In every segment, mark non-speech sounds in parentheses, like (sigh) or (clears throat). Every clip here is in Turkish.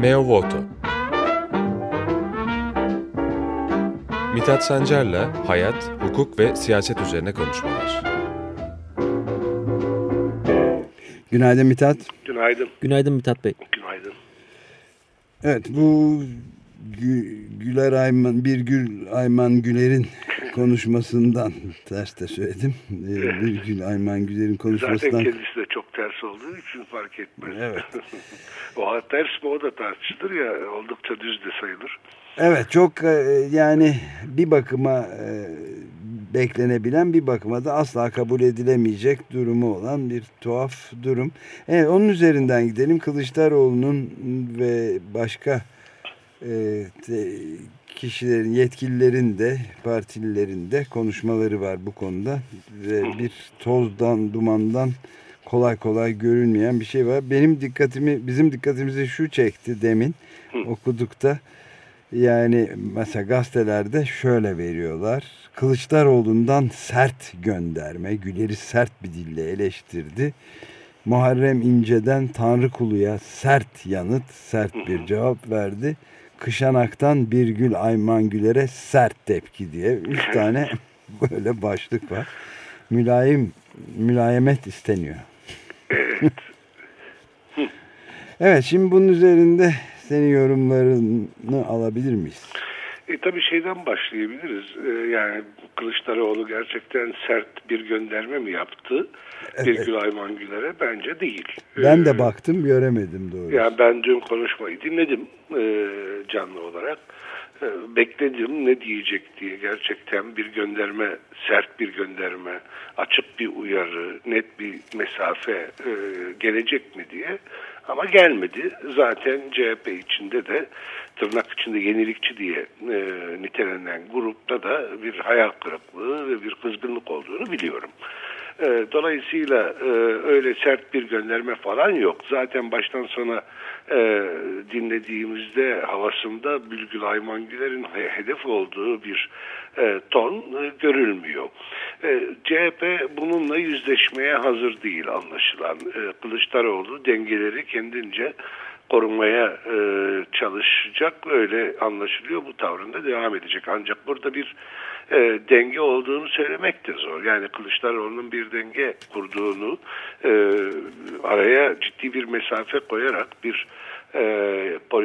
Meo Voto Mithat Sancar'la hayat, hukuk ve siyaset üzerine konuşmalar. Günaydın Mithat. Günaydın. Günaydın Mithat Bey. Günaydın. Evet bu Gü Güler Ayman, bir Gül Ayman Güler'in konuşmasından ters de söyledim. Ee, bir Gül Ayman Güler'in konuşmasından. Zaten kendisi ters olduğu için fark etmez. Evet. (laughs) o ters mi o da tartışılır ya oldukça düz de sayılır. Evet çok e, yani bir bakıma e, beklenebilen bir bakıma da asla kabul edilemeyecek durumu olan bir tuhaf durum. Evet onun üzerinden gidelim. Kılıçdaroğlu'nun ve başka e, kişilerin, yetkililerin de partililerin de konuşmaları var bu konuda. Ve bir tozdan, dumandan kolay kolay görünmeyen bir şey var. Benim dikkatimi, bizim dikkatimizi şu çekti demin okudukta. Yani mesela gazetelerde şöyle veriyorlar. Kılıçdaroğlu'ndan sert gönderme, Güler'i sert bir dille eleştirdi. Muharrem İnce'den Tanrı Kulu'ya sert yanıt, sert bir cevap verdi. Kışanak'tan Birgül Ayman Güler'e sert tepki diye. Üç tane (laughs) böyle başlık var. Mülayim, mülayemet isteniyor. Evet. (laughs) evet şimdi bunun üzerinde senin yorumlarını alabilir miyiz? E, tabii şeyden başlayabiliriz. E, yani Kılıçdaroğlu gerçekten sert bir gönderme mi yaptı? Evet. Birgül Ayman Güler'e bence değil. Ben de baktım göremedim doğrusu. Yani ben dün konuşmayı dinledim e, canlı olarak. E, bekledim ne diyecek diye gerçekten bir gönderme, sert bir gönderme, açık bir uyarı, net bir mesafe e, gelecek mi diye. Ama gelmedi. Zaten CHP içinde de tırnak içinde yenilikçi diye e, nitelenen grupta da bir hayal kırıklığı ve bir kızgınlık olduğunu biliyorum. E, dolayısıyla e, öyle sert bir gönderme falan yok. Zaten baştan sona e, dinlediğimizde havasında Bülgül Ayman Güler'in hedef olduğu bir ton görülmüyor. E, CHP bununla yüzleşmeye hazır değil anlaşılan. E, Kılıçdaroğlu dengeleri kendince korumaya çalışacak öyle anlaşılıyor bu tavrında devam edecek ancak burada bir e, denge olduğunu söylemek de zor yani Kılıçdaroğlu'nun bir denge kurduğunu e, araya ciddi bir mesafe koyarak bir e,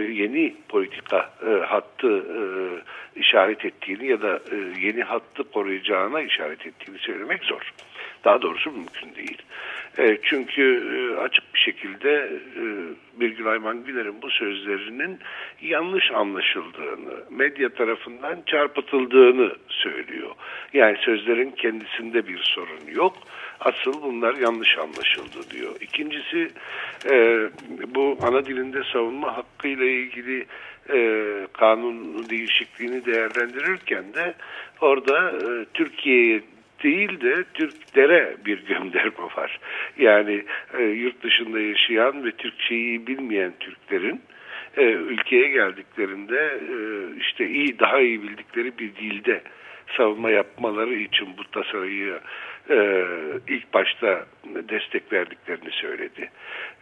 yeni politika e, hattı e, işaret ettiğini ya da e, yeni hattı koruyacağına işaret ettiğini söylemek zor. Daha doğrusu mümkün değil. E, çünkü e, açık bir şekilde e, Birgül Ayman Güler'in bu sözlerinin yanlış anlaşıldığını, medya tarafından çarpıtıldığını söylüyor. Yani sözlerin kendisinde bir sorun yok. Asıl bunlar yanlış anlaşıldı diyor. İkincisi e, bu ana dilinde savunma hakkıyla ilgili e, kanun değişikliğini değerlendirirken de orada e, Türkiye'ye değil de Türklere bir gönderme var. Yani e, yurt dışında yaşayan ve Türkçeyi bilmeyen Türklerin e, ülkeye geldiklerinde e, işte iyi daha iyi bildikleri bir dilde savunma yapmaları için bu tasarıyı e, ilk başta destek verdiklerini söyledi.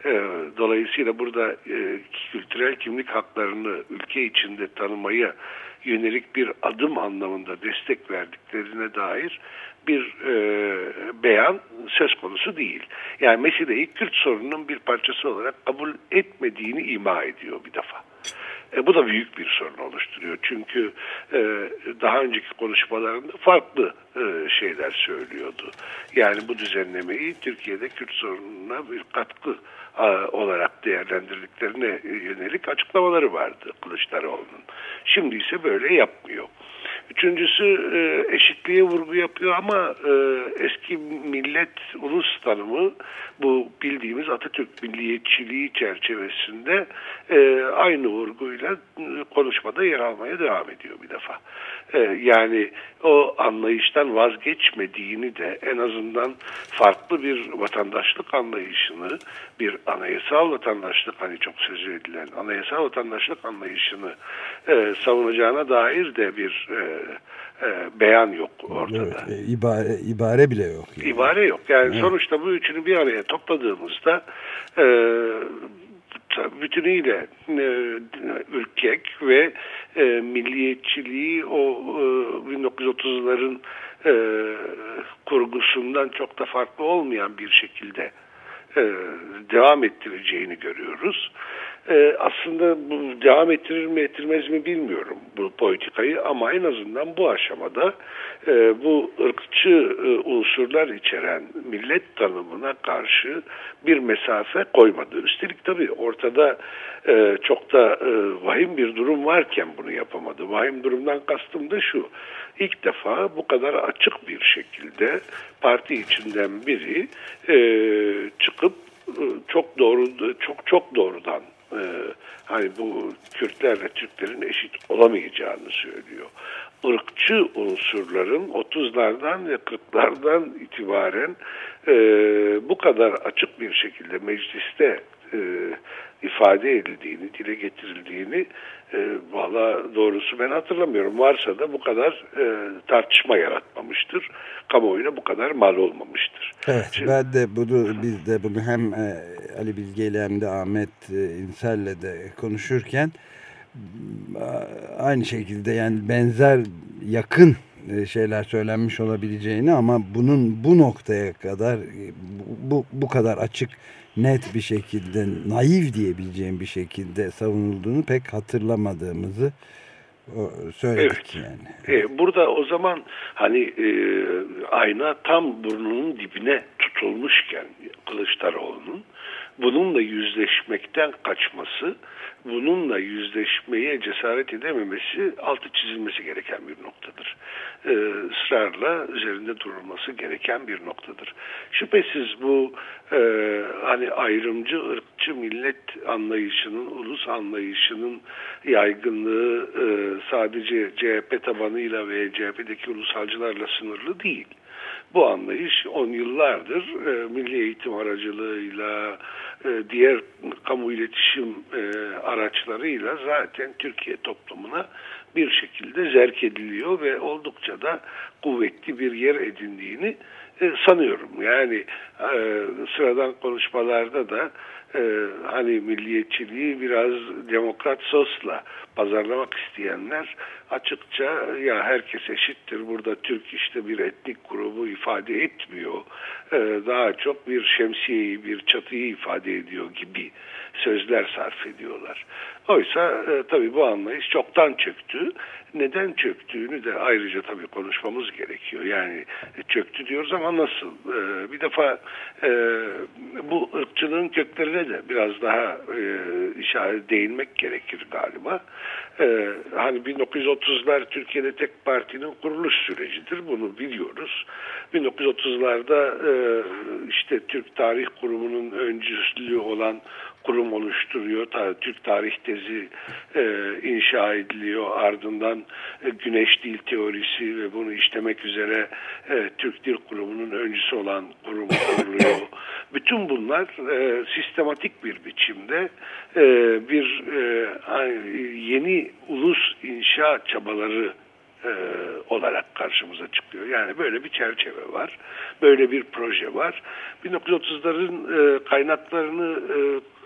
E, dolayısıyla burada e, kültürel kimlik haklarını ülke içinde tanımaya yönelik bir adım anlamında destek verdiklerine dair bir e, beyan söz konusu değil. Yani meseleyi Kürt sorununun bir parçası olarak kabul etmediğini ima ediyor bir defa. E, bu da büyük bir sorun oluşturuyor. Çünkü e, daha önceki konuşmalarında farklı e, şeyler söylüyordu. Yani bu düzenlemeyi Türkiye'de Kürt sorununa bir katkı e, olarak değerlendirdiklerine yönelik açıklamaları vardı Kılıçdaroğlu'nun. Şimdi ise böyle yapmıyor. Üçüncüsü e, eşitliğe vurgu yapıyor ama e, eski millet ulus tanımı bu bildiğimiz Atatürk milliyetçiliği çerçevesinde e, aynı vurguyla konuşmada yer almaya devam ediyor bir defa. yani o anlayıştan vazgeçmediğini de en azından farklı bir vatandaşlık anlayışını, bir anayasal vatandaşlık hani çok sözü edilen anayasal vatandaşlık anlayışını savunacağına dair de bir e, beyan yok ortada. Evet, e, ibare, ibare bile yok. Yani. İbare yok. Yani evet. sonuçta bu üçünü bir araya topladığımızda e, bütünüyle e, ürkek ve e, milliyetçiliği o e, 1930'ların e, kurgusundan çok da farklı olmayan bir şekilde e, devam ettireceğini görüyoruz. E, aslında bu devam ettirir mi ettirmez mi bilmiyorum bu politikayı ama en azından bu aşamada e, bu ırkçı e, unsurlar içeren millet tanımına karşı bir mesafe koymadı. Üstelik tabii ortada e, çok da e, vahim bir durum varken bunu yapamadı. Vahim durumdan kastım da şu. İlk defa bu kadar açık bir şekilde parti içinden biri e, çıkıp e, çok doğru çok çok doğrudan e, hani bu Kürtlerle Türklerin eşit olamayacağını söylüyor. Irkçı unsurların 30'lardan ve 40'lardan itibaren e, bu kadar açık bir şekilde mecliste e, ifade edildiğini, dile getirildiğini e, valla doğrusu ben hatırlamıyorum. Varsa da bu kadar e, tartışma yaratmamıştır. Kamuoyuna bu kadar mal olmamıştır. Evet Şimdi, ben de bunu biz de bunu hem e, Ali Bilge ile hem de Ahmet e, İnsel'le de konuşurken aynı şekilde yani benzer yakın şeyler söylenmiş olabileceğini ama bunun bu noktaya kadar e, bu, bu kadar açık net bir şekilde naif diyebileceğim bir şekilde savunulduğunu pek hatırlamadığımızı söyledik evet. yani. Ee, burada o zaman hani e, ayna tam burnunun dibine tutulmuşken Kılıçdaroğlu'nun bununla yüzleşmekten kaçması, bununla yüzleşmeye cesaret edememesi altı çizilmesi gereken bir noktadır. Ee, ısrarla üzerinde durulması gereken bir noktadır. Şüphesiz bu e, hani ayrımcı, ırkçı millet anlayışının, ulus anlayışının yaygınlığı e, sadece CHP tabanıyla ve CHP'deki ulusalcılarla sınırlı değil. Bu anlayış on yıllardır e, milli eğitim aracılığıyla, e, diğer kamu iletişim e, araçlarıyla zaten Türkiye toplumuna bir şekilde zerk ediliyor ve oldukça da kuvvetli bir yer edindiğini e, sanıyorum. Yani e, sıradan konuşmalarda da e, hani milliyetçiliği biraz demokrat sosla pazarlamak isteyenler açıkça ya herkes eşittir burada Türk işte bir etnik grubu ifade etmiyor daha çok bir şemsiyeyi bir çatıyı ifade ediyor gibi sözler sarf ediyorlar. Oysa e, tabii bu anlayış çoktan çöktü. Neden çöktüğünü de ayrıca tabii konuşmamız gerekiyor. Yani e, çöktü diyoruz ama nasıl? E, bir defa e, bu ırkçılığın köklerine de biraz daha e, işaret değinmek gerekir galiba. E, hani 1930'lar Türkiye'de tek partinin kuruluş sürecidir. Bunu biliyoruz. 1930'larda e, işte Türk Tarih Kurumu'nun öncüsü olan kurum oluşturuyor. Türk tarih tezi e, inşa ediliyor. Ardından e, güneş dil teorisi ve bunu işlemek üzere e, Türk Dil Kurumu'nun öncüsü olan kurum kuruluyor. (coughs) Bütün bunlar e, sistematik bir biçimde e, bir e, yeni ulus inşa çabaları e, olarak karşımıza çıkıyor. Yani böyle bir çerçeve var, böyle bir proje var. 1930'ların e, kaynaklarını e,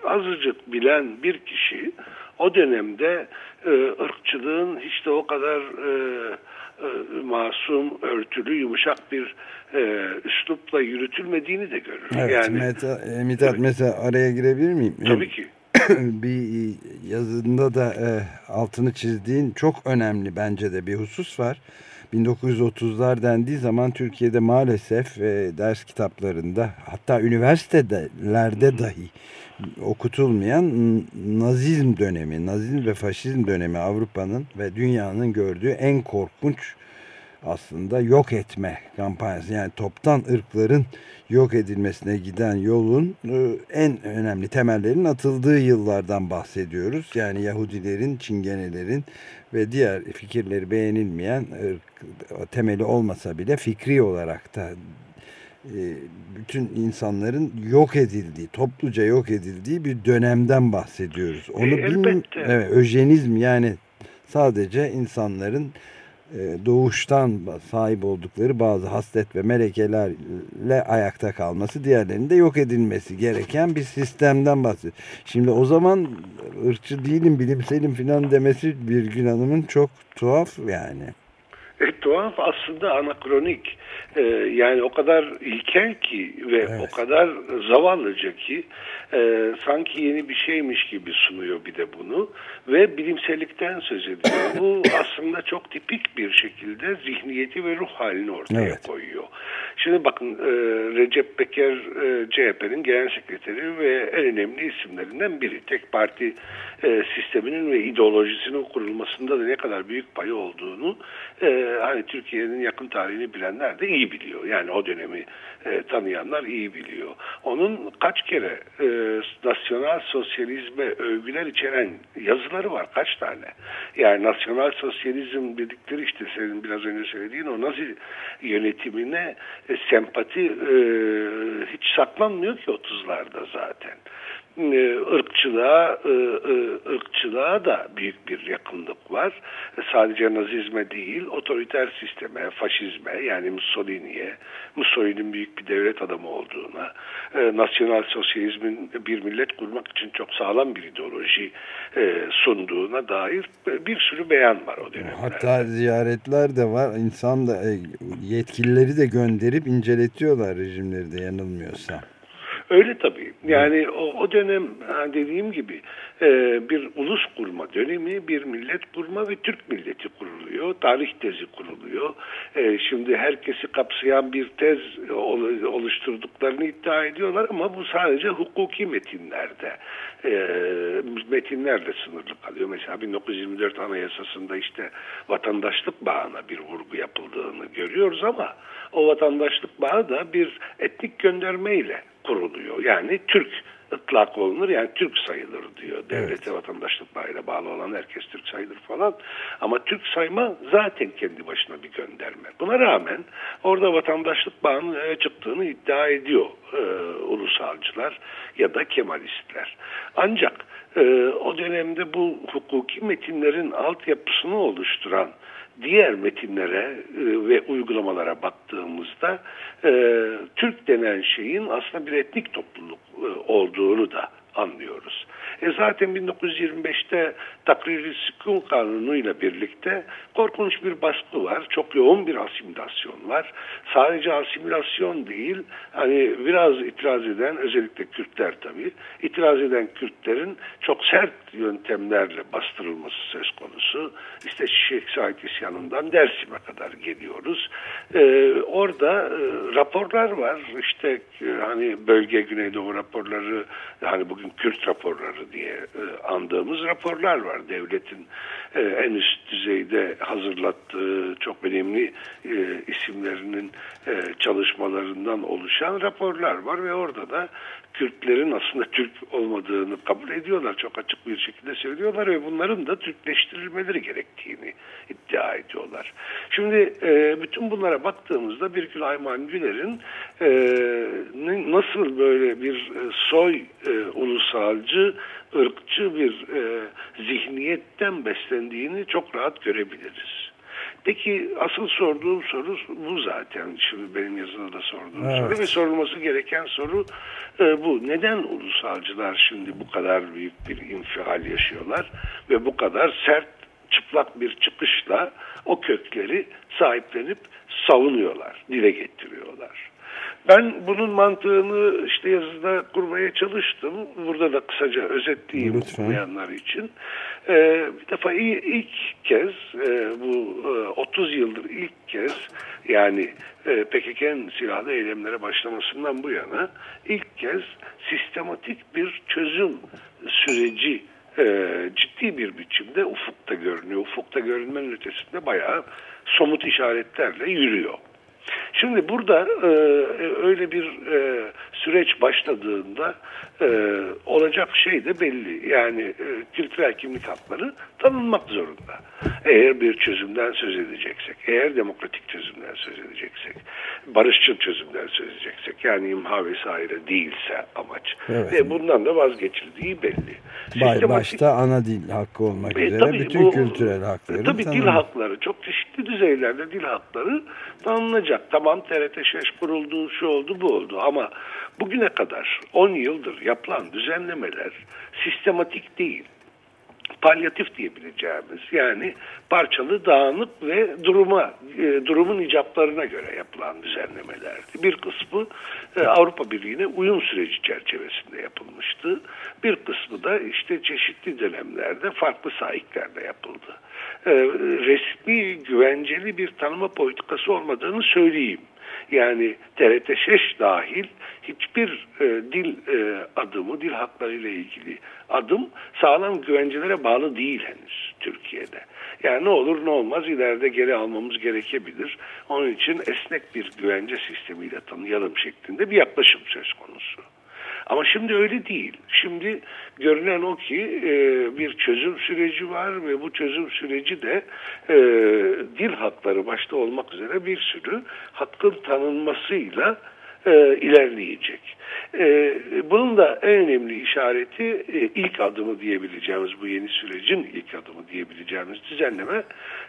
azıcık bilen bir kişi o dönemde e, ırkçılığın hiç de o kadar e, e, masum, örtülü, yumuşak bir e, üslupla yürütülmediğini de görür. Evet, yani, Meta, e, Mithat evet. mesela araya girebilir miyim? Tabii ki. (clears throat) bir yazında da e, altını çizdiğin çok önemli bence de bir husus var. 1930'lar dendiği zaman Türkiye'de maalesef e, ders kitaplarında hatta üniversitelerde dahi okutulmayan Nazizm dönemi, Nazizm ve Faşizm dönemi Avrupa'nın ve dünyanın gördüğü en korkunç aslında yok etme kampanyası. Yani toptan ırkların yok edilmesine giden yolun e, en önemli temellerin atıldığı yıllardan bahsediyoruz. Yani Yahudilerin, Çingenelerin ve diğer fikirleri beğenilmeyen ırk, temeli olmasa bile fikri olarak da bütün insanların yok edildiği, topluca yok edildiği bir dönemden bahsediyoruz. Onu e, bilmiyorum. Evet, öjenizm yani sadece insanların e, doğuştan sahip oldukları bazı haslet ve melekelerle ayakta kalması, diğerlerinin de yok edilmesi gereken bir sistemden bahsediyor. Şimdi o zaman ırkçı değilim, bilimselim filan demesi bir gün Hanım'ın çok tuhaf yani. E, tuhaf aslında anakronik. E, yani o kadar ilkel ki ve evet. o kadar zavallıca ki e, sanki yeni bir şeymiş gibi sunuyor bir de bunu ve bilimsellikten söz ediyor. Bu (coughs) aslında çok tipik bir şekilde zihniyeti ve ruh halini ortaya evet. koyuyor. Şimdi bakın e, Recep Peker e, CHP'nin genel sekreteri ve en önemli isimlerinden biri. Tek parti e, sisteminin ve ideolojisinin kurulmasında da ne kadar büyük payı olduğunu e, hani Türkiye'nin yakın tarihini bilenler de iyi biliyor. Yani o dönemi e, tanıyanlar iyi biliyor. Onun kaç kere e, nasyonel sosyalizme övgüler içeren yazıları var kaç tane. Yani nasyonel sosyalizm dedikleri işte senin biraz önce söylediğin o nazi yönetimine e, sempati e, hiç saklanmıyor ki 30'larda zaten. E, ırkçılığa, e, e, ırkçılığa da büyük bir yakınlık var. Sadece nazizme değil, otoriter sisteme, faşizme yani Mussolini'ye, Mussolini'nin büyük bir devlet adamı olduğuna, nasyonal sosyalizmin bir millet kurmak için çok sağlam bir ideoloji sunduğuna dair bir sürü beyan var o dönemde. Hatta ziyaretler de var. İnsan da yetkilileri de gönderip inceletiyorlar rejimleri de yanılmıyorsam. Öyle tabii. Yani o, o dönem dediğim gibi e, bir ulus kurma dönemi, bir millet kurma ve Türk milleti kuruluyor. Tarih tezi kuruluyor. E, şimdi herkesi kapsayan bir tez oluşturduklarını iddia ediyorlar ama bu sadece hukuki metinlerde e, metinlerle sınırlı kalıyor. Mesela 1924 Anayasası'nda işte vatandaşlık bağına bir vurgu yapıldığını görüyoruz ama o vatandaşlık bağı da bir etnik göndermeyle kuruluyor. Yani Türk ıtlak olunur yani Türk sayılır diyor. Devlete evet. vatandaşlık bağıyla bağlı olan herkes Türk sayılır falan. Ama Türk sayma zaten kendi başına bir gönderme. Buna rağmen orada vatandaşlık bağının çıktığını iddia ediyor e, ulusalcılar ya da Kemalistler. Ancak e, o dönemde bu hukuki metinlerin altyapısını oluşturan diğer metinlere e, ve uygulamalara baktığımızda e, Türk denen şeyin aslında bir etnik topluluk e, olduğunu da anlıyoruz. E zaten 1925'te Takriri Sükun Kanunu ile birlikte korkunç bir baskı var. Çok yoğun bir asimilasyon var. Sadece asimilasyon değil, hani biraz itiraz eden, özellikle Kürtler tabii, itiraz eden Kürtlerin çok sert yöntemlerle bastırılması söz konusu. İşte Şeyh Said isyanından Dersim'e kadar geliyoruz. Ee, orada e, raporlar var. İşte e, hani bölge Güneydoğu raporları, hani bugün Kürt raporları diye e, andığımız raporlar var. Devletin e, en üst düzeyde hazırlattığı çok önemli e, isimlerinin çalışmalarından oluşan raporlar var ve orada da Kürtlerin aslında Türk olmadığını kabul ediyorlar. Çok açık bir şekilde söylüyorlar ve bunların da Türkleştirilmeleri gerektiğini iddia ediyorlar. Şimdi e, bütün bunlara baktığımızda Birgül Ayman Güler'in e, nasıl böyle bir e, soy e, ulusalcı, ırkçı bir e, zihniyetten beslendiğini çok rahat görebiliriz. Peki asıl sorduğum soru bu zaten. Şimdi benim yazıda da sorduğum evet. soru ve sorulması gereken soru e, bu. Neden ulusalcılar şimdi bu kadar büyük bir infial yaşıyorlar ve bu kadar sert çıplak bir çıkışla o kökleri sahiplenip savunuyorlar, dile getiriyorlar. Ben bunun mantığını işte yazıda kurmaya çalıştım. Burada da kısaca özetleyeyim okumayanlar için. Ee, bir defa ilk kez e, bu e, 30 yıldır ilk kez yani e, PKK'nın silahlı eylemlere başlamasından bu yana ilk kez sistematik bir çözüm süreci e, ciddi bir biçimde ufukta görünüyor. Ufukta görünmenin ötesinde bayağı somut işaretlerle yürüyor. Şimdi burada e, öyle bir e, süreç başladığında e, olacak şey de belli. Yani e, kültürel kimlik hakları tanınmak zorunda. Eğer bir çözümden söz edeceksek, eğer demokratik çözümden söz edeceksek, barışçıl çözümden söz edeceksek, yani imha vesaire değilse amaç. Evet. Ve bundan da vazgeçildiği belli. Bay, başta ana dil hakkı olmak e, üzere tabii, bütün bu, kültürel hakları. Tabii tanınır. dil hakları, çok çeşitli düzeylerde dil hakları tanınacak. Tamam TRT şeş kuruldu, şu oldu, bu oldu ama bugüne kadar 10 yıldır yapılan düzenlemeler sistematik değil palyatif diyebileceğimiz yani parçalı, dağınık ve duruma e, durumun icaplarına göre yapılan düzenlemelerdi. Bir kısmı e, Avrupa Birliği'ne uyum süreci çerçevesinde yapılmıştı. Bir kısmı da işte çeşitli dönemlerde farklı sahiklerde yapıldı. E, resmi, güvenceli bir tanıma politikası olmadığını söyleyeyim. Yani TRT 5 dahil hiçbir e, dil e, adımı, dil hakları ile ilgili adım sağlam güvencelere bağlı değil henüz Türkiye'de. Yani ne olur ne olmaz ileride geri almamız gerekebilir. Onun için esnek bir güvence sistemiyle tanıyalım şeklinde bir yaklaşım söz konusu. Ama şimdi öyle değil. Şimdi görünen o ki e, bir çözüm süreci var ve bu çözüm süreci de e, dil hakları başta olmak üzere bir sürü hakkın tanınmasıyla e, ilerleyecek. E, bunun da en önemli işareti e, ilk adımı diyebileceğimiz bu yeni sürecin ilk adımı diyebileceğimiz düzenleme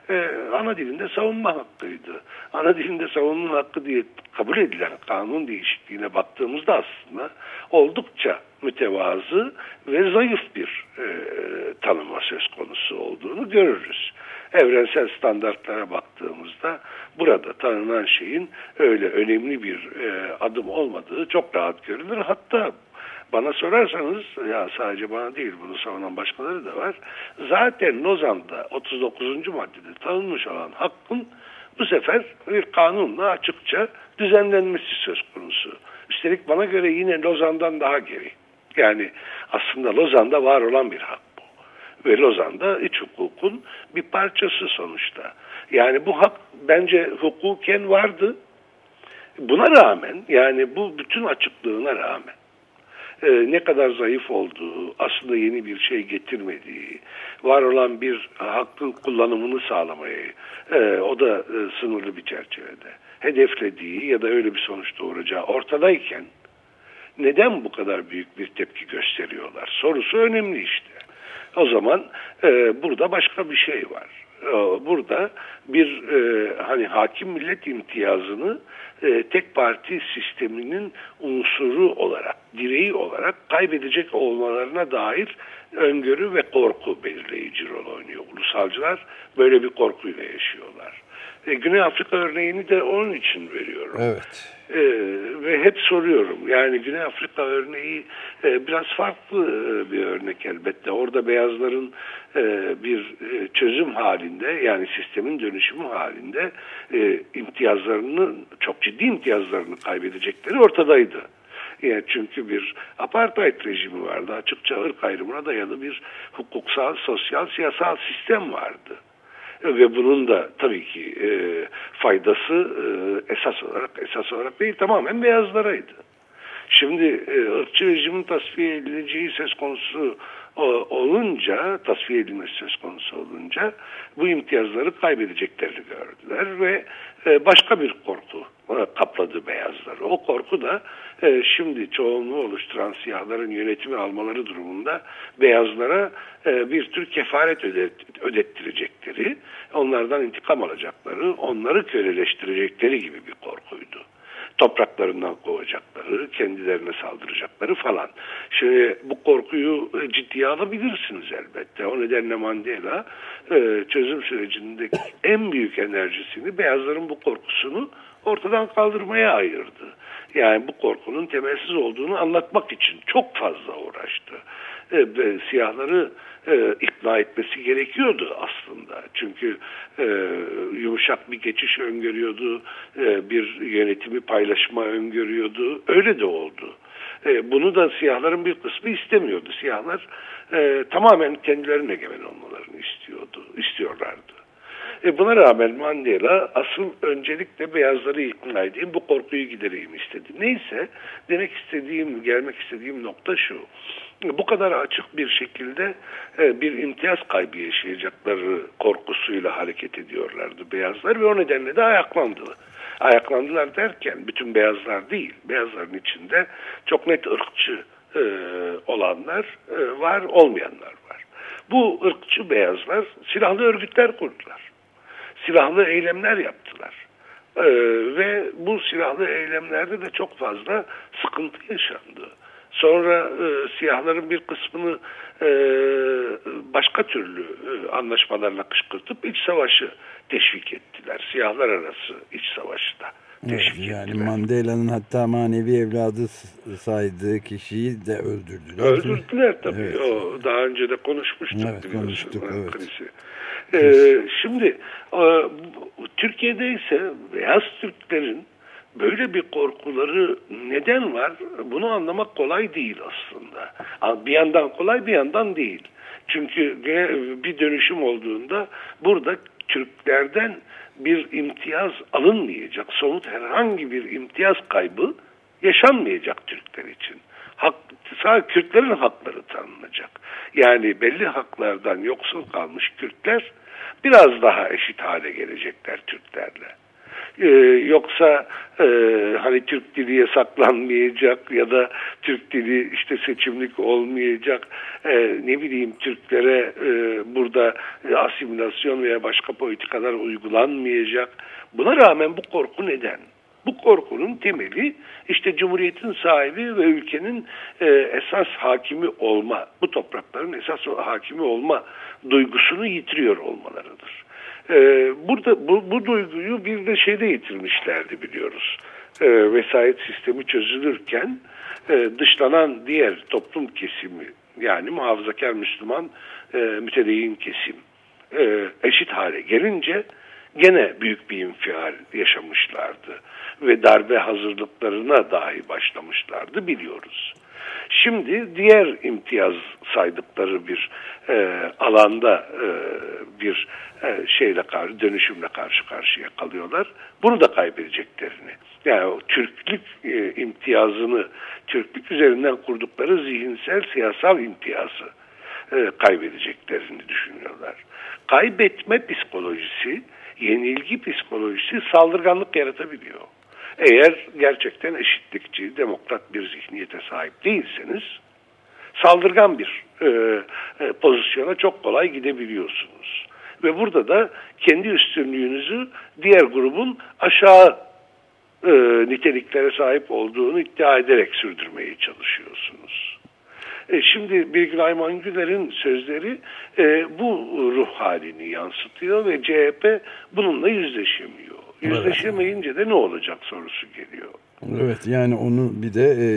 e, ana dilinde savunma hakkıydı. Ana dilinde savunma hakkı diye kabul edilen kanun değişikliğine baktığımızda aslında oldukça mütevazı ve zayıf bir e, tanıma söz konusu olduğunu görürüz. Evrensel standartlara baktığımızda burada tanınan şeyin öyle önemli bir e, adım olmadığı çok rahat görülür. Hatta bana sorarsanız ya sadece bana değil bunu savunan başkaları da var. Zaten Lozan'da 39. maddede tanınmış olan hakkın bu sefer bir kanunla açıkça düzenlenmesi söz konusu. Üstelik bana göre yine Lozan'dan daha geri. Yani aslında Lozan'da var olan bir hak. Ve Lozan'da iç hukukun bir parçası sonuçta. Yani bu hak bence hukuken vardı. Buna rağmen yani bu bütün açıklığına rağmen e, ne kadar zayıf olduğu, aslında yeni bir şey getirmediği, var olan bir hakkın kullanımını sağlamayı, e, o da e, sınırlı bir çerçevede, hedeflediği ya da öyle bir sonuç doğuracağı ortadayken neden bu kadar büyük bir tepki gösteriyorlar? Sorusu önemli işte. O zaman e, burada başka bir şey var. E, burada bir e, hani hakim millet imtiyazını e, tek parti sisteminin unsuru olarak, direği olarak kaybedecek olmalarına dair öngörü ve korku belirleyici rol oynuyor. Ulusalcılar böyle bir korkuyla yaşıyorlar. E, Güney Afrika örneğini de onun için veriyorum. Evet. E, ve hep soruyorum. Yani Güney Afrika örneği e, biraz farklı e, bir örnek elbette. Orada beyazların e, bir e, çözüm halinde yani sistemin dönüşümü halinde e, imtiyazlarını çok ciddi imtiyazlarını kaybedecekleri ortadaydı. Yani çünkü bir apartheid rejimi vardı. Açıkça ırk ayrımına dayalı bir hukuksal, sosyal, siyasal sistem vardı ve bunun da tabii ki e, faydası e, esas olarak esas olarak değil tamamen beyazlaraydı. Şimdi e, ırkçı rejimin tasfiye edileceği söz konusu olunca, tasfiye edilmesi söz konusu olunca bu imtiyazları kaybedeceklerini gördüler ve e, başka bir korku e, kapladı beyazları. O korku da e, şimdi çoğunluğu oluşturan siyahların yönetimi almaları durumunda beyazlara bir tür kefaret ödet, ödettirecekleri, onlardan intikam alacakları, onları köleleştirecekleri gibi bir korkuydu topraklarından kovacakları, kendilerine saldıracakları falan. Şimdi bu korkuyu e, ciddiye alabilirsiniz elbette. O nedenle Mandela e, çözüm sürecindeki (laughs) en büyük enerjisini beyazların bu korkusunu ortadan kaldırmaya ayırdı. Yani bu korkunun temelsiz olduğunu anlatmak için çok fazla uğraştı. E, siyahları e, ikna etmesi gerekiyordu aslında. Çünkü e, yumuşak bir geçiş öngörüyordu, e, bir yönetimi paylaşma öngörüyordu. Öyle de oldu. E, bunu da siyahların bir kısmı istemiyordu. Siyahlar e, tamamen kendilerine egemen olmalarını istiyordu, istiyorlardı. E buna rağmen Mandela asıl öncelikle beyazları ikna edeyim, bu korkuyu gidereyim istedi. Neyse demek istediğim, gelmek istediğim nokta şu. Bu kadar açık bir şekilde e, bir imtiyaz kaybı yaşayacakları korkusuyla hareket ediyorlardı beyazlar ve o nedenle de ayaklandılar. Ayaklandılar derken bütün beyazlar değil, beyazların içinde çok net ırkçı e, olanlar e, var, olmayanlar var. Bu ırkçı beyazlar silahlı örgütler kurdular. Silahlı eylemler yaptılar. Ee, ve bu silahlı eylemlerde de çok fazla sıkıntı yaşandı. Sonra e, siyahların bir kısmını e, başka türlü e, anlaşmalarla kışkırtıp iç savaşı teşvik ettiler. Siyahlar arası iç savaşı da teşvik evet, yani ettiler. Mandela'nın hatta manevi evladı saydığı kişiyi de öldürdüler. Öldürdüler tabii. Evet. O daha önce de konuşmuştuk. Evet, konuştuk, evet. Krisi. Ee, şimdi Türkiye'de ise beyaz Türklerin böyle bir korkuları neden var? Bunu anlamak kolay değil aslında. Bir yandan kolay bir yandan değil. Çünkü bir dönüşüm olduğunda burada Türklerden bir imtiyaz alınmayacak. Somut herhangi bir imtiyaz kaybı yaşanmayacak Türkler için. Hak, sadece Kürtlerin hakları tanınacak. Yani belli haklardan yoksul kalmış Kürtler biraz daha eşit hale gelecekler Türklerle. Ee, yoksa e, hani Türk dili yasaklanmayacak ya da Türk dili işte seçimlik olmayacak e, ne bileyim Türklere e, burada asimilasyon veya başka politikalar uygulanmayacak. Buna rağmen bu korku neden? Bu korkunun temeli işte Cumhuriyet'in sahibi ve ülkenin e, esas hakimi olma, bu toprakların esas hakimi olma duygusunu yitiriyor olmalarıdır. E, burada bu, bu de şeyde yitirmişlerdi biliyoruz. E, vesayet sistemi çözülürken e, dışlanan diğer toplum kesimi yani muhafazakar Müslüman e, mütedeyyin kesim e, eşit hale gelince gene büyük bir infial yaşamışlardı ve darbe hazırlıklarına dahi başlamışlardı biliyoruz. Şimdi diğer imtiyaz saydıkları bir e, alanda e, bir e, şeyle karşı dönüşümle karşı karşıya kalıyorlar. Bunu da kaybedeceklerini. Yani o Türklük e, imtiyazını Türklük üzerinden kurdukları zihinsel siyasal imtiyazı e, kaybedeceklerini düşünüyorlar. Kaybetme psikolojisi yenilgi psikolojisi saldırganlık yaratabiliyor. Eğer gerçekten eşitlikçi, demokrat bir zihniyete sahip değilseniz saldırgan bir e, e, pozisyona çok kolay gidebiliyorsunuz. Ve burada da kendi üstünlüğünüzü diğer grubun aşağı e, niteliklere sahip olduğunu iddia ederek sürdürmeye çalışıyorsunuz. E, şimdi Birgül Ayman Güler'in sözleri e, bu ruh halini yansıtıyor ve CHP bununla yüzleşemiyor. Yüzleşemeyince de ne olacak sorusu geliyor. Evet yani onu bir de e,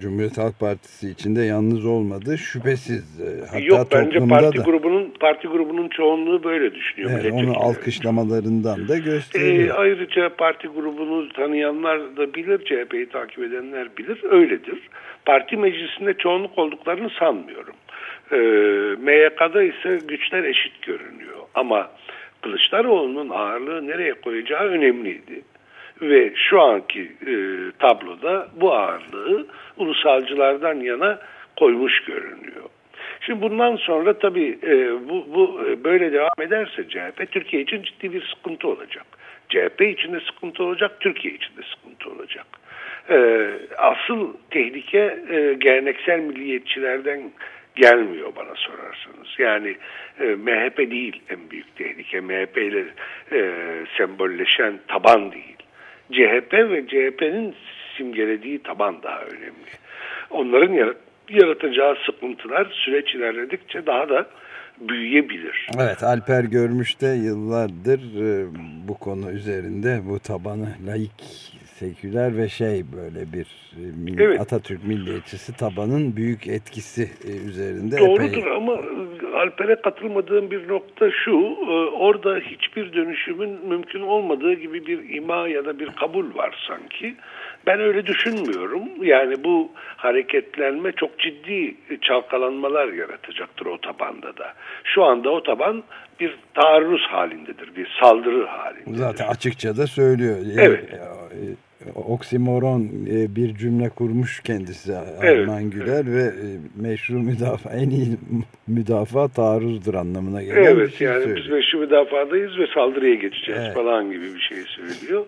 Cumhuriyet Halk Partisi içinde yalnız olmadı şüphesiz. E, hatta Yok bence parti da, grubunun parti grubunun çoğunluğu böyle düşünüyor. Evet, onu alkışlamalarından da gösteriyor. E, ayrıca parti grubunu tanıyanlar da bilir, CHP'yi takip edenler bilir, öyledir. Parti meclisinde çoğunluk olduklarını sanmıyorum. E, MYK'da ise güçler eşit görünüyor. Ama Kılıçdaroğlu'nun ağırlığı nereye koyacağı önemliydi. Ve şu anki e, tabloda bu ağırlığı ulusalcılardan yana koymuş görünüyor. Şimdi bundan sonra tabii e, bu, bu e, böyle devam ederse CHP Türkiye için ciddi bir sıkıntı olacak. CHP için de sıkıntı olacak, Türkiye için de sıkıntı olacak. E, asıl tehlike e, geleneksel milliyetçilerden gelmiyor bana sorarsanız. Yani e, MHP değil en büyük tehlike. MHP ile e, sembolleşen taban değil. CHP ve CHP'nin simgelediği taban daha önemli. Onların yaratacağı sıkıntılar süreç ilerledikçe daha da büyüyebilir. Evet Alper Görmüş de yıllardır e, bu konu üzerinde bu tabanı laik seküler ve şey böyle bir e, evet. Atatürk milliyetçisi tabanın büyük etkisi e, üzerinde. Doğrudur epey... ama Alper'e katılmadığım bir nokta şu orada hiçbir dönüşümün mümkün olmadığı gibi bir ima ya da bir kabul var sanki. Ben öyle düşünmüyorum. Yani bu hareketlenme çok ciddi çalkalanmalar yaratacaktır o tabanda da. Şu anda o taban bir taarruz halindedir, bir saldırı halindedir. Zaten açıkça da söylüyor. Evet. E, e, oksimoron e, bir cümle kurmuş kendisi Arman evet. Güler ve meşru müdafaa en iyi müdafaa taarruzdur anlamına gelen evet, bir şey yani söylüyor. biz meşru müdafadayız ve saldırıya geçeceğiz evet. falan gibi bir şey söylüyor.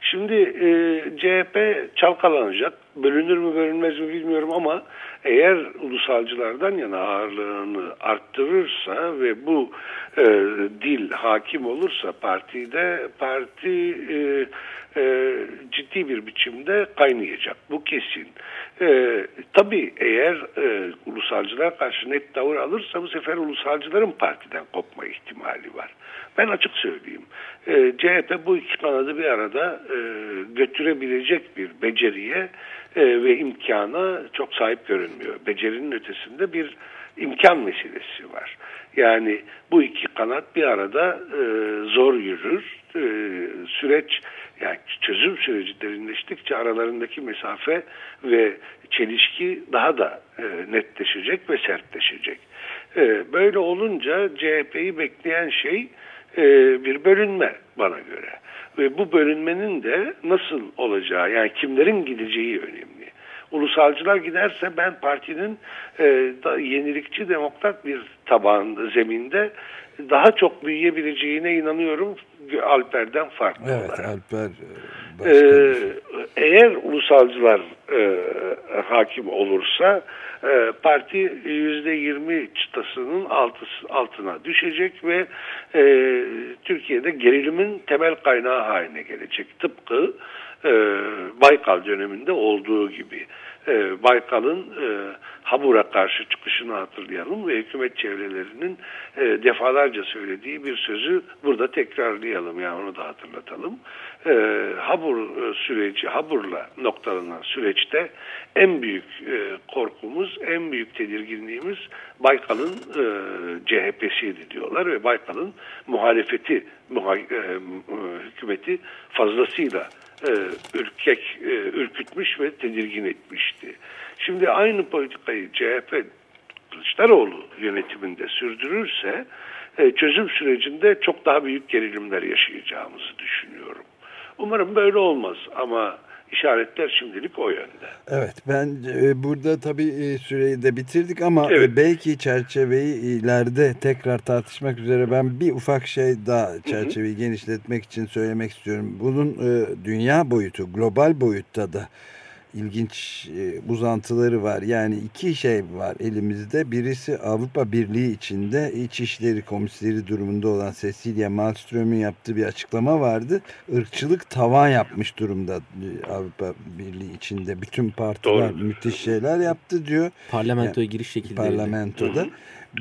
Şimdi e, CHP çalkalanacak. Bölünür mü bölünmez mi bilmiyorum ama eğer ulusalcılardan yana ağırlığını arttırırsa ve bu e, dil hakim olursa partide parti e, e, ciddi bir biçimde kaynayacak. Bu kesin. E, tabii eğer e, ulusalcılar karşı net tavır alırsa bu sefer ulusalcıların partiden kopma ihtimali var. Ben açık söyleyeyim. E, CHP bu iki kanadı bir arada e, götürebilecek bir beceriye e, ve imkana çok sahip görünmüyor. Becerinin ötesinde bir imkan meselesi var. Yani bu iki kanat bir arada e, zor yürür. E, süreç yani çözüm süreci derinleştikçe aralarındaki mesafe ve çelişki daha da e, netleşecek ve sertleşecek. E, böyle olunca CHP'yi bekleyen şey e, bir bölünme bana göre. Ve bu bölünmenin de nasıl olacağı yani kimlerin gideceği önemli. Ulusalcılar giderse ben partinin e, da, yenilikçi demokrat bir taban zeminde daha çok büyüyebileceğine inanıyorum Alper'den farklı evet, olarak. Alper ee, eğer ulusalcılar e, hakim olursa e, parti yüzde yirmi çıtasının altısı, altına düşecek ve e, Türkiye'de gerilimin temel kaynağı haline gelecek. Tıpkı e, Baykal döneminde olduğu gibi. E, Baykal'ın e, Habur'a karşı çıkışını hatırlayalım ve hükümet çevrelerinin e, defalarca söylediği bir sözü burada tekrarlayalım yani onu da hatırlatalım. E, Habur e, süreci, Habur'la noktalanan süreçte en büyük e, korkumuz, en büyük tedirginliğimiz Baykal'ın e, CHP'siydi diyorlar ve Baykal'ın muhalefeti, muha, e, hükümeti fazlasıyla e, ürkek, e, ürkütmüş ve tedirgin etmişti. Şimdi aynı politikayı CHP Kılıçdaroğlu yönetiminde sürdürürse e, çözüm sürecinde çok daha büyük gerilimler yaşayacağımızı düşünüyorum. Umarım böyle olmaz ama işaretler şimdilik o yönde. Evet ben e, burada tabii e, süreyi de bitirdik ama e, evet. belki çerçeveyi ileride tekrar tartışmak üzere ben bir ufak şey daha çerçeveyi hı hı. genişletmek için söylemek istiyorum. Bunun dünya boyutu, global boyutta da ilginç e, uzantıları var. Yani iki şey var elimizde. Birisi Avrupa Birliği içinde İçişleri Komiseri durumunda olan Cecilia Malmström'ün yaptığı bir açıklama vardı. Irkçılık tavan yapmış durumda e, Avrupa Birliği içinde. Bütün partiler Doğru. müthiş şeyler yaptı diyor. Parlamentoya yani, giriş şekilde. Parlamentoda. Hı -hı.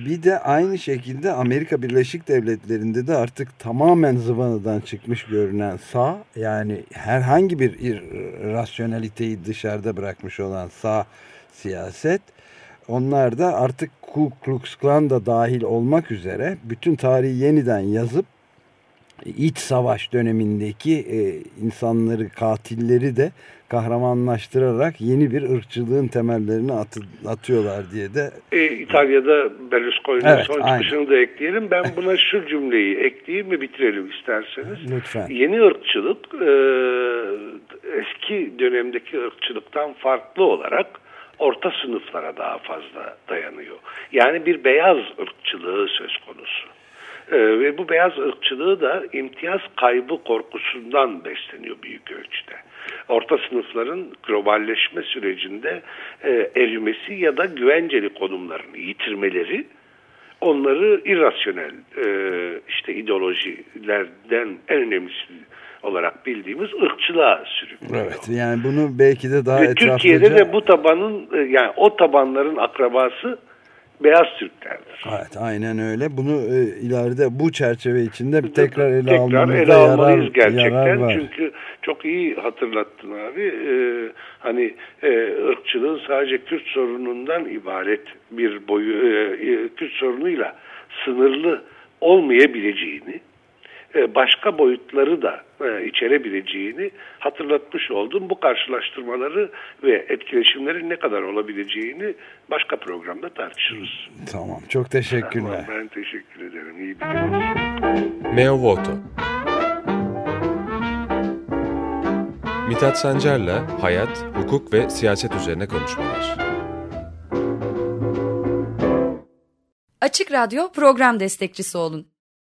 Bir de aynı şekilde Amerika Birleşik Devletleri'nde de artık tamamen zıvanadan çıkmış görünen sağ yani herhangi bir rasyoneliteyi dışarıda bırakmış olan sağ siyaset onlar da artık Ku Klux Klan da dahil olmak üzere bütün tarihi yeniden yazıp iç savaş dönemindeki e, insanları, katilleri de kahramanlaştırarak yeni bir ırkçılığın temellerini at, atıyorlar diye de. E, İtalya'da Berlusconi'nin evet, son çıkışını da ekleyelim. Ben buna şu cümleyi ekleyeyim ve bitirelim isterseniz. Lütfen. Yeni ırkçılık e, eski dönemdeki ırkçılıktan farklı olarak orta sınıflara daha fazla dayanıyor. Yani bir beyaz ırkçılığı söz konusu. Ee, ve bu beyaz ırkçılığı da imtiyaz kaybı korkusundan besleniyor büyük ölçüde. Orta sınıfların globalleşme sürecinde e, erimesi ya da güvenceli konumlarını yitirmeleri onları irrasyonel e, işte ideolojilerden en önemlisi olarak bildiğimiz ırkçılığa sürüklüyor. Evet yani bunu belki de daha Ve etraflıca... Türkiye'de de bu tabanın e, yani o tabanların akrabası beyaz Türklerdir. Evet aynen öyle. Bunu e, ileride bu çerçeve içinde bir tekrar ele tekrar almamızda ele almalıyız yarar, gerçekten. Yarar var. Çünkü çok iyi hatırlattın abi. Ee, hani e, ırkçılığın sadece Kürt sorunundan ibaret bir boyu e, e Kürt sorunuyla sınırlı olmayabileceğini e, başka boyutları da e, içerebileceğini hatırlatmış oldum. Bu karşılaştırmaları ve etkileşimlerin ne kadar olabileceğini başka programda tartışırız. Tamam. Çok teşekkürler. Tamam, ben teşekkür ederim. İyi bir gün olsun. Meo Voto Mithat Sancar'la hayat, hukuk ve siyaset üzerine konuşmalar. Açık Radyo program destekçisi olun.